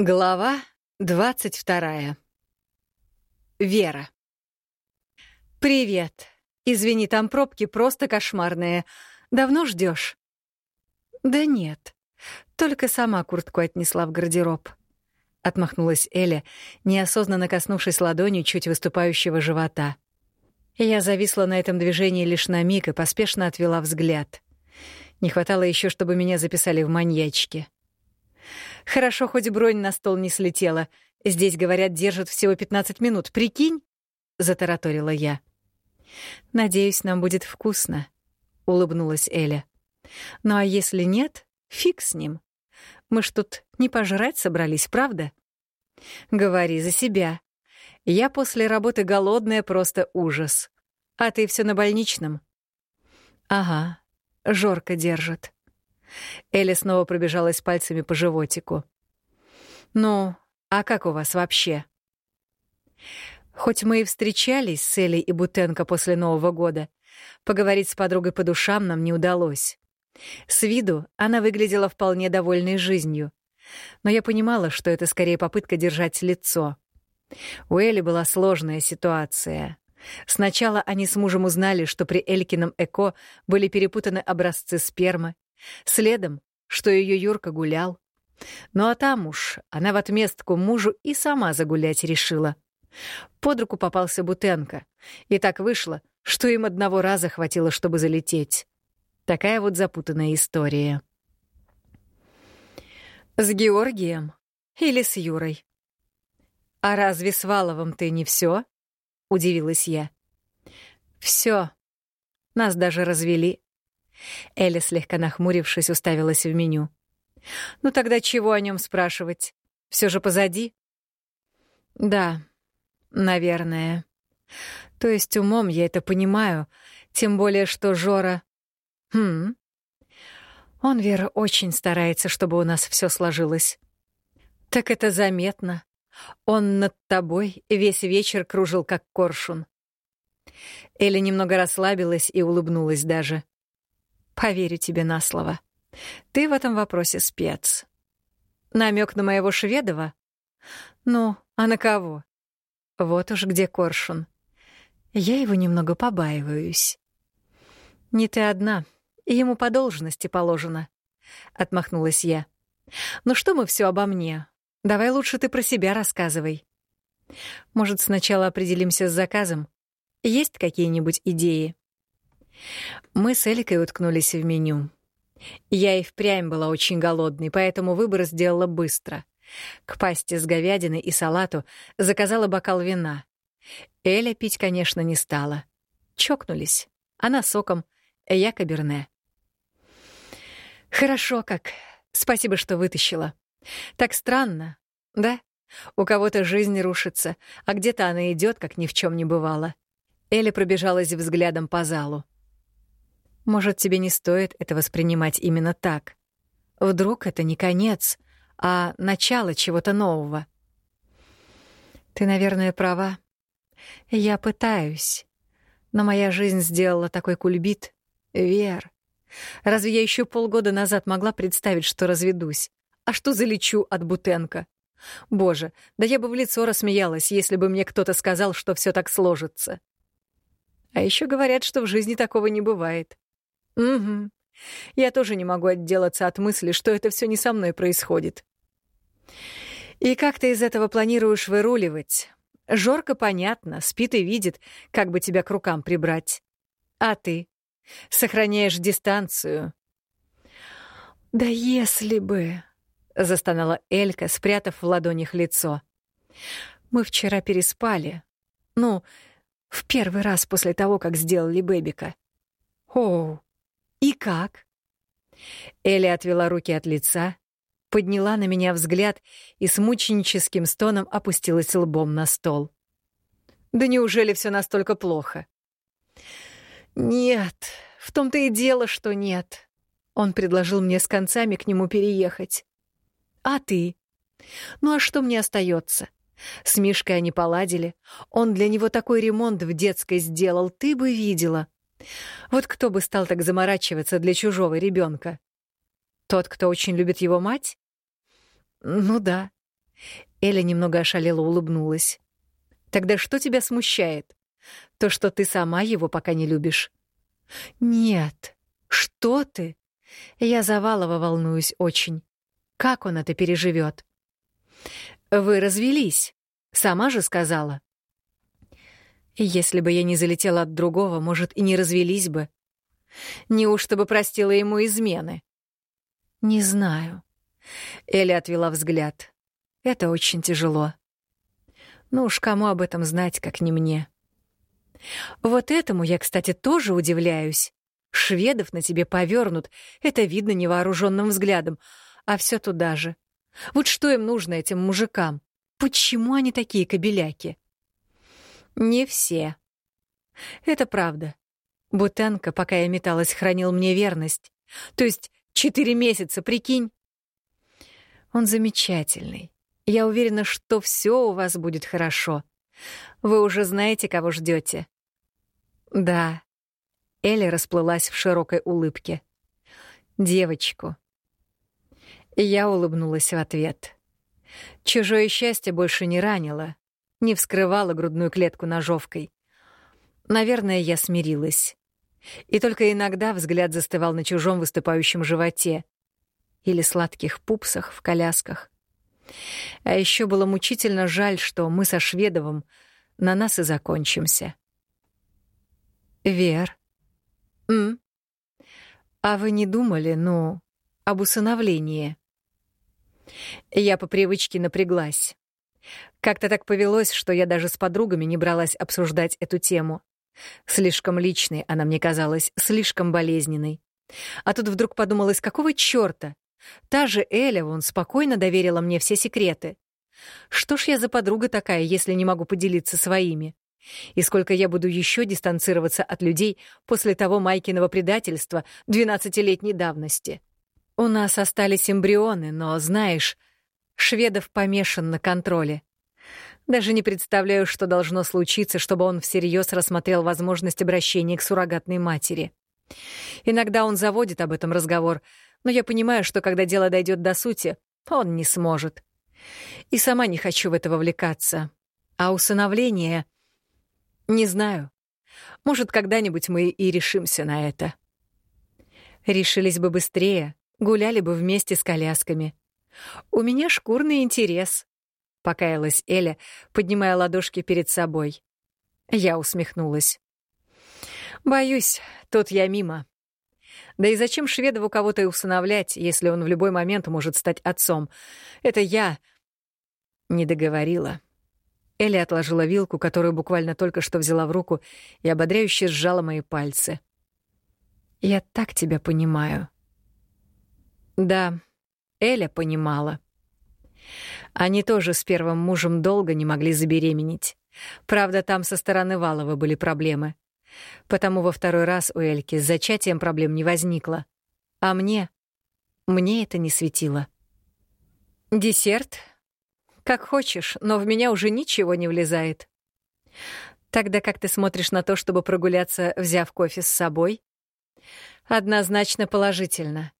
Глава двадцать вторая. Вера. «Привет. Извини, там пробки просто кошмарные. Давно ждешь? «Да нет. Только сама куртку отнесла в гардероб». Отмахнулась Эля, неосознанно коснувшись ладонью чуть выступающего живота. Я зависла на этом движении лишь на миг и поспешно отвела взгляд. Не хватало еще, чтобы меня записали в маньячки. Хорошо, хоть бронь на стол не слетела. Здесь, говорят, держат всего 15 минут. Прикинь? Затараторила я. Надеюсь, нам будет вкусно, улыбнулась Эля. Ну а если нет, фиг с ним. Мы ж тут не пожрать собрались, правда? Говори за себя. Я после работы голодная просто ужас. А ты все на больничном? Ага, Жорка держит. Элли снова пробежалась пальцами по животику. «Ну, а как у вас вообще?» Хоть мы и встречались с Элей и Бутенко после Нового года, поговорить с подругой по душам нам не удалось. С виду она выглядела вполне довольной жизнью. Но я понимала, что это скорее попытка держать лицо. У Эли была сложная ситуация. Сначала они с мужем узнали, что при Элькином ЭКО были перепутаны образцы спермы, Следом, что ее Юрка гулял. Ну а там уж она в отместку мужу и сама загулять решила. Под руку попался Бутенко. И так вышло, что им одного раза хватило, чтобы залететь. Такая вот запутанная история. С Георгием или с Юрой? А разве с Валовым ты не все? удивилась я. Все. Нас даже развели. Эля, слегка нахмурившись, уставилась в меню. «Ну тогда чего о нем спрашивать? Все же позади?» «Да, наверное. То есть умом я это понимаю, тем более что Жора... Хм... Он, Вера, очень старается, чтобы у нас все сложилось. Так это заметно. Он над тобой весь вечер кружил, как коршун». Эля немного расслабилась и улыбнулась даже. Поверю тебе на слово. Ты в этом вопросе спец. Намек на моего Шведова? Ну, а на кого? Вот уж где коршун. Я его немного побаиваюсь. Не ты одна, ему по должности положено. Отмахнулась я. Ну что мы все обо мне? Давай лучше ты про себя рассказывай. Может, сначала определимся с заказом? Есть какие-нибудь идеи? Мы с Эликой уткнулись в меню. Я и впрямь была очень голодной, поэтому выбор сделала быстро. К пасте с говядиной и салату заказала бокал вина. Эля пить, конечно, не стала. Чокнулись. Она соком, я каберне. «Хорошо как. Спасибо, что вытащила. Так странно, да? У кого-то жизнь рушится, а где-то она идет, как ни в чем не бывало». Эля пробежалась взглядом по залу. Может, тебе не стоит это воспринимать именно так. Вдруг это не конец, а начало чего-то нового. Ты, наверное, права. Я пытаюсь. Но моя жизнь сделала такой кульбит. Вер. Разве я еще полгода назад могла представить, что разведусь? А что залечу от Бутенко? Боже, да я бы в лицо рассмеялась, если бы мне кто-то сказал, что все так сложится. А еще говорят, что в жизни такого не бывает. Угу. Я тоже не могу отделаться от мысли, что это все не со мной происходит. И как ты из этого планируешь выруливать? Жорка, понятно, спит и видит, как бы тебя к рукам прибрать. А ты? Сохраняешь дистанцию. «Да если бы...» — застонала Элька, спрятав в ладонях лицо. «Мы вчера переспали. Ну, в первый раз после того, как сделали Бэбика. Оу, «И как?» Элли отвела руки от лица, подняла на меня взгляд и с мученическим стоном опустилась лбом на стол. «Да неужели все настолько плохо?» «Нет, в том-то и дело, что нет». Он предложил мне с концами к нему переехать. «А ты?» «Ну а что мне остается? С Мишкой они поладили. Он для него такой ремонт в детской сделал, ты бы видела. Вот кто бы стал так заморачиваться для чужого ребенка? Тот, кто очень любит его мать? Ну да. Эля немного ошалела улыбнулась. «Тогда что тебя смущает? То, что ты сама его пока не любишь?» «Нет, что ты? Я за Валова волнуюсь очень. Как он это переживет? «Вы развелись, сама же сказала». «Если бы я не залетела от другого, может, и не развелись бы. Неужто бы простила ему измены?» «Не знаю». Эля отвела взгляд. «Это очень тяжело. Ну уж кому об этом знать, как не мне?» «Вот этому я, кстати, тоже удивляюсь. Шведов на тебе повернут, это видно невооруженным взглядом, а все туда же. Вот что им нужно, этим мужикам? Почему они такие кобеляки? Не все. Это правда. Бутенко, пока я металась, хранил мне верность. То есть четыре месяца, прикинь? Он замечательный. Я уверена, что все у вас будет хорошо. Вы уже знаете, кого ждете. Да, Эля расплылась в широкой улыбке. «Девочку». Я улыбнулась в ответ. Чужое счастье больше не ранило, не вскрывало грудную клетку ножовкой. Наверное, я смирилась. И только иногда взгляд застывал на чужом выступающем животе или сладких пупсах в колясках. А еще было мучительно жаль, что мы со Шведовым на нас и закончимся. «Вер», «М? А вы не думали, ну, об усыновлении?» Я по привычке напряглась. Как-то так повелось, что я даже с подругами не бралась обсуждать эту тему. Слишком личной она мне казалась, слишком болезненной. А тут вдруг подумалось, какого чёрта? Та же Эля, вон, спокойно доверила мне все секреты. Что ж я за подруга такая, если не могу поделиться своими? И сколько я буду еще дистанцироваться от людей после того Майкиного предательства двенадцатилетней давности? У нас остались эмбрионы, но, знаешь, Шведов помешан на контроле. Даже не представляю, что должно случиться, чтобы он всерьез рассмотрел возможность обращения к суррогатной матери. Иногда он заводит об этом разговор, но я понимаю, что когда дело дойдет до сути, он не сможет. И сама не хочу в это вовлекаться. А усыновление — не знаю. Может, когда-нибудь мы и решимся на это. Решились бы быстрее, гуляли бы вместе с колясками. У меня шкурный интерес, — покаялась Эля, поднимая ладошки перед собой. Я усмехнулась. Боюсь, тут я мимо. Да и зачем Шведову кого-то усыновлять, если он в любой момент может стать отцом? Это я не договорила. Элли отложила вилку, которую буквально только что взяла в руку, и ободряюще сжала мои пальцы. «Я так тебя понимаю». Да, Эля понимала. Они тоже с первым мужем долго не могли забеременеть. Правда, там со стороны Валова были проблемы. Потому во второй раз у Эльки с зачатием проблем не возникло. А мне? Мне это не светило. «Десерт?» Как хочешь, но в меня уже ничего не влезает. Тогда как ты смотришь на то, чтобы прогуляться, взяв кофе с собой? Однозначно положительно.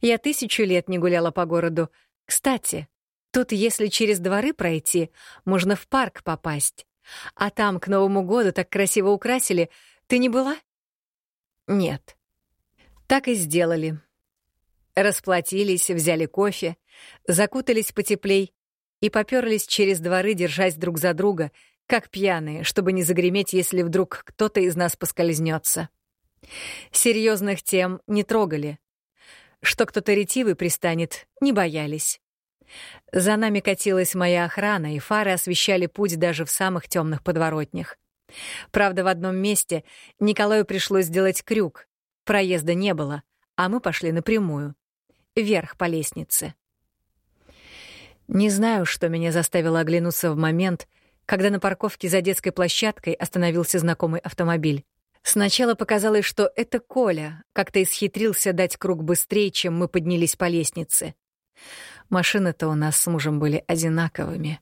Я тысячу лет не гуляла по городу. Кстати, тут, если через дворы пройти, можно в парк попасть. А там к Новому году так красиво украсили. Ты не была? Нет. Так и сделали. Расплатились, взяли кофе, закутались потеплей и попёрлись через дворы, держась друг за друга, как пьяные, чтобы не загреметь, если вдруг кто-то из нас поскользнется. Серьезных тем не трогали. Что кто-то ретивый пристанет, не боялись. За нами катилась моя охрана, и фары освещали путь даже в самых темных подворотнях. Правда, в одном месте Николаю пришлось сделать крюк. Проезда не было, а мы пошли напрямую. Вверх по лестнице. Не знаю, что меня заставило оглянуться в момент, когда на парковке за детской площадкой остановился знакомый автомобиль. Сначала показалось, что это Коля как-то исхитрился дать круг быстрее, чем мы поднялись по лестнице. Машины-то у нас с мужем были одинаковыми.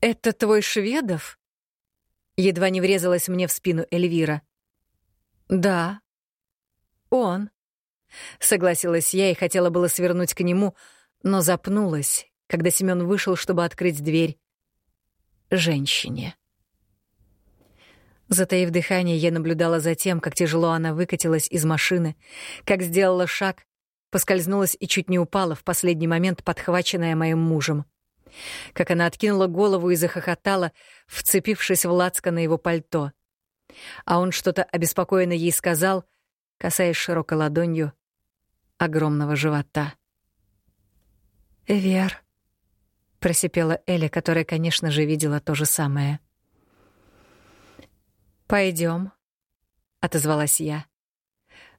«Это твой Шведов?» Едва не врезалась мне в спину Эльвира. «Да, он», — согласилась я и хотела было свернуть к нему, но запнулась, когда Семён вышел, чтобы открыть дверь женщине. Затаив дыхание, я наблюдала за тем, как тяжело она выкатилась из машины, как сделала шаг, поскользнулась и чуть не упала в последний момент, подхваченная моим мужем. Как она откинула голову и захохотала, вцепившись в лацко на его пальто. А он что-то обеспокоенно ей сказал, касаясь широкой ладонью огромного живота. «Вер», — просипела Эля, которая, конечно же, видела то же самое. Пойдем, отозвалась я.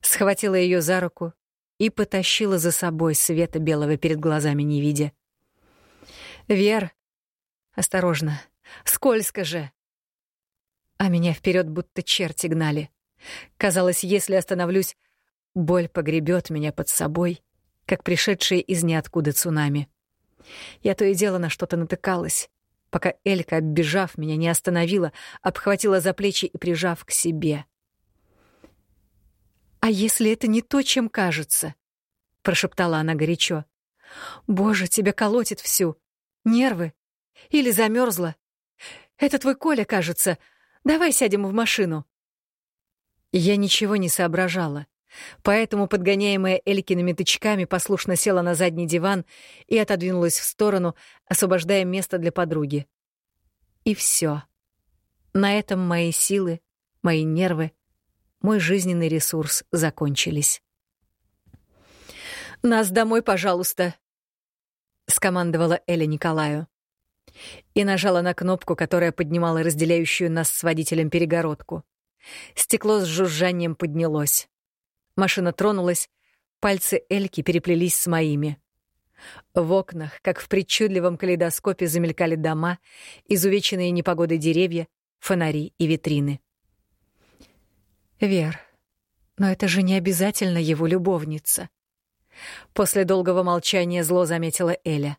Схватила ее за руку и потащила за собой света белого перед глазами не видя. «Вер, осторожно, скользко же!» А меня вперед будто черти гнали. Казалось, если остановлюсь, боль погребет меня под собой, как пришедшие из ниоткуда цунами. Я то и дело на что-то натыкалась, пока Элька, оббежав меня, не остановила, обхватила за плечи и прижав к себе. «А если это не то, чем кажется?» — прошептала она горячо. «Боже, тебя колотит всю. Нервы. Или замерзла. Это твой Коля, кажется. Давай сядем в машину». Я ничего не соображала, поэтому, подгоняемая Элькиными тычками, послушно села на задний диван и отодвинулась в сторону, освобождая место для подруги. И все. На этом мои силы, мои нервы — мой жизненный ресурс закончились. «Нас домой, пожалуйста», — скомандовала Эля Николаю. И нажала на кнопку, которая поднимала разделяющую нас с водителем перегородку. Стекло с жужжанием поднялось. Машина тронулась, пальцы Эльки переплелись с моими. В окнах, как в причудливом калейдоскопе, замелькали дома, изувеченные непогодой деревья, фонари и витрины. Вер, но это же не обязательно его любовница. После долгого молчания зло заметила Эля.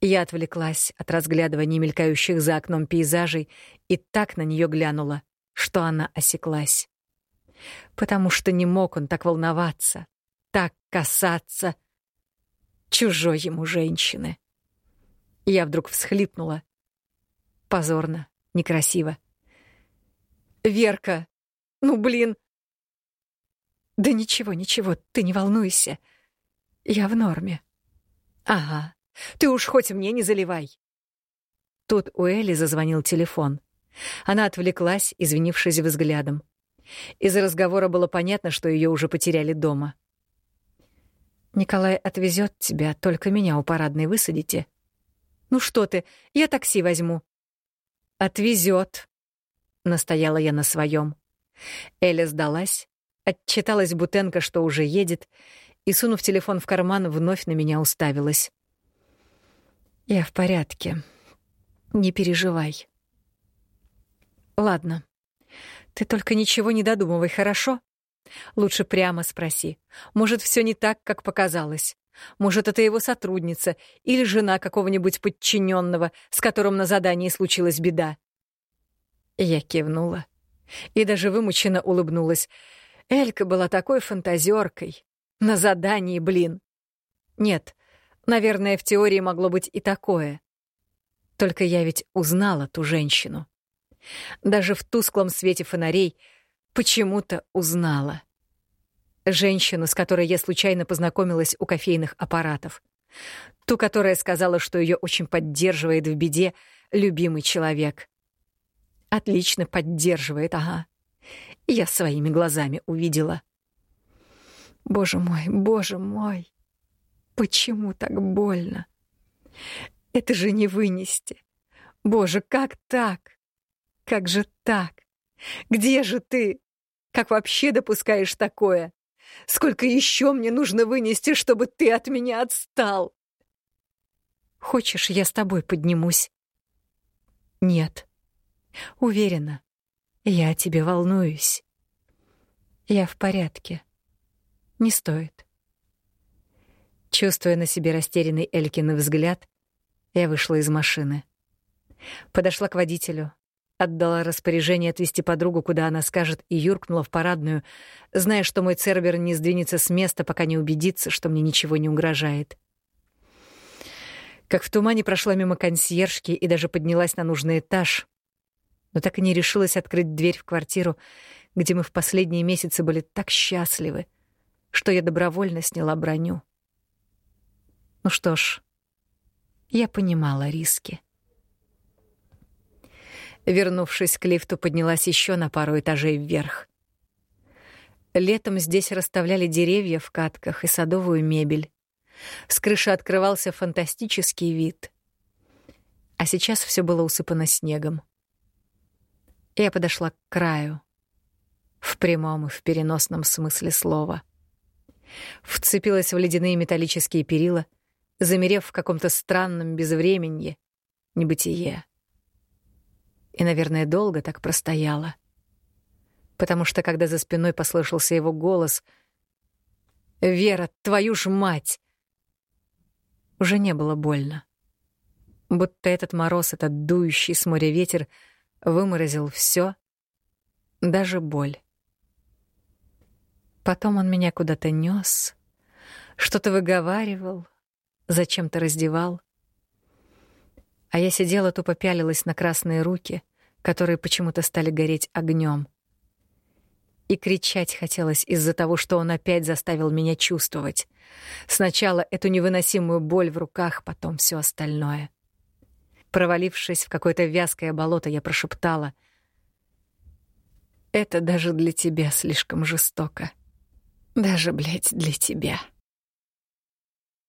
Я отвлеклась от разглядывания мелькающих за окном пейзажей и так на нее глянула, что она осеклась. Потому что не мог он так волноваться, так касаться чужой ему женщины. Я вдруг всхлипнула. Позорно, некрасиво. «Верка!» Ну, блин. Да ничего, ничего, ты не волнуйся. Я в норме. Ага. Ты уж хоть мне не заливай. Тут у Элли зазвонил телефон. Она отвлеклась, извинившись взглядом. Из разговора было понятно, что ее уже потеряли дома. «Николай отвезет тебя, только меня у парадной высадите». «Ну что ты, я такси возьму». «Отвезет», — настояла я на своем. Эля сдалась, отчиталась Бутенко, что уже едет, и, сунув телефон в карман, вновь на меня уставилась. «Я в порядке. Не переживай». «Ладно. Ты только ничего не додумывай, хорошо? Лучше прямо спроси. Может, все не так, как показалось. Может, это его сотрудница или жена какого-нибудь подчиненного, с которым на задании случилась беда». Я кивнула и даже вымученно улыбнулась. Элька была такой фантазеркой. На задании, блин. Нет, наверное, в теории могло быть и такое. Только я ведь узнала ту женщину. Даже в тусклом свете фонарей почему-то узнала. Женщину, с которой я случайно познакомилась у кофейных аппаратов. Ту, которая сказала, что ее очень поддерживает в беде любимый человек. Отлично поддерживает, ага. Я своими глазами увидела. Боже мой, боже мой. Почему так больно? Это же не вынести. Боже, как так? Как же так? Где же ты? Как вообще допускаешь такое? Сколько еще мне нужно вынести, чтобы ты от меня отстал? Хочешь, я с тобой поднимусь? Нет. Уверена, я о тебе волнуюсь. Я в порядке. Не стоит. Чувствуя на себе растерянный Элькин взгляд, я вышла из машины. Подошла к водителю, отдала распоряжение отвезти подругу, куда она скажет, и юркнула в парадную, зная, что мой Цербер не сдвинется с места, пока не убедится, что мне ничего не угрожает. Как в тумане прошла мимо консьержки и даже поднялась на нужный этаж, но так и не решилась открыть дверь в квартиру, где мы в последние месяцы были так счастливы, что я добровольно сняла броню. Ну что ж, я понимала риски. Вернувшись к лифту, поднялась еще на пару этажей вверх. Летом здесь расставляли деревья в катках и садовую мебель. С крыши открывался фантастический вид. А сейчас все было усыпано снегом. Я подошла к краю. В прямом и в переносном смысле слова. Вцепилась в ледяные металлические перила, замерев в каком-то странном безвременье, небытие. И, наверное, долго так простояла. Потому что, когда за спиной послышался его голос «Вера, твою ж мать!» Уже не было больно. Будто этот мороз, этот дующий с моря ветер выморозил все, даже боль. Потом он меня куда-то нес, что-то выговаривал, зачем-то раздевал. А я сидела, тупо пялилась на красные руки, которые почему-то стали гореть огнем. И кричать хотелось из-за того, что он опять заставил меня чувствовать. Сначала эту невыносимую боль в руках, потом все остальное. Провалившись в какое-то вязкое болото, я прошептала. «Это даже для тебя слишком жестоко. Даже, блядь, для тебя».